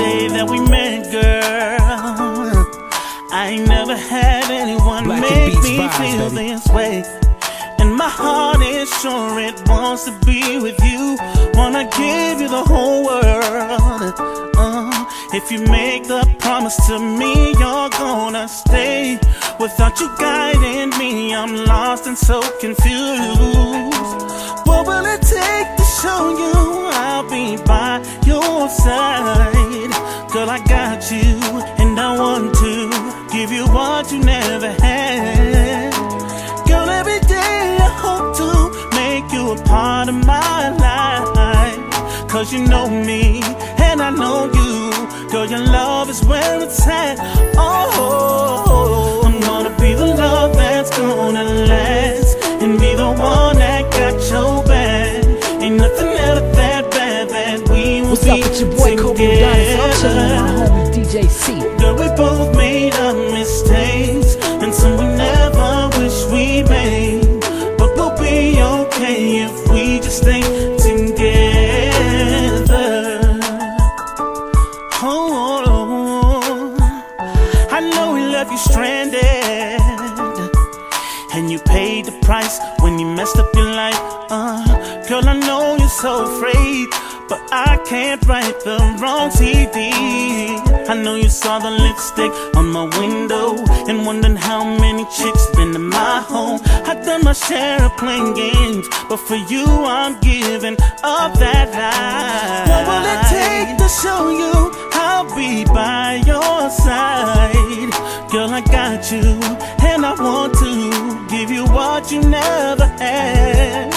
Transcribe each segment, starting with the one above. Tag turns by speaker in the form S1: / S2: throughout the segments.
S1: day that we met, girl. I ain't never had anyone Black make me vibes, feel baby. this way. And my heart is sure it wants to be with you. Wanna give you the whole world. Uh, if you make the promise to me, you're gonna stay. Without you guiding me, I'm lost and so confused. What will it take to show you I'll be by your side? Girl, I got you, and I want to give you what you never had. Girl, every day I hope to make you a part of my life. Cause you know me, and I know you. Girl, your love is where it's at. Oh, Homie
S2: DJ C.
S1: Girl, we both made our mistakes, and some we never wish we made. But we'll be okay if we just stay together. Oh, I know we left you stranded, and you paid the price when you messed up your life. Uh, girl, I know you're so afraid, but I can't write the wrong CD. I know you saw the lipstick on my window and wondering how many chicks been in my home. I've done my share of playing games, but for you, I'm giving up that life. What will it take to
S3: show you
S1: I'll be by your side? Girl, I got you, and I want to give you what you never had.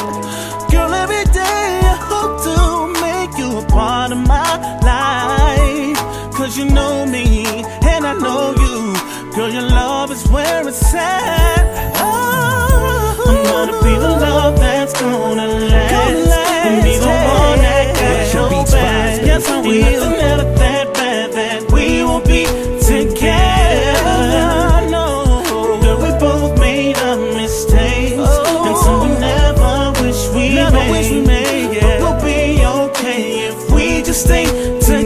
S1: your love is where it's at. Oh, I'm gonna be the love that's gonna last. Gonna last and be the one that got your back. Yes, I will. Nothing ever that bad that we will be together. I know, girl, we both made our mistakes, oh, and so we never wish we never made. Wish we made yeah. But we'll be okay if we just stay together.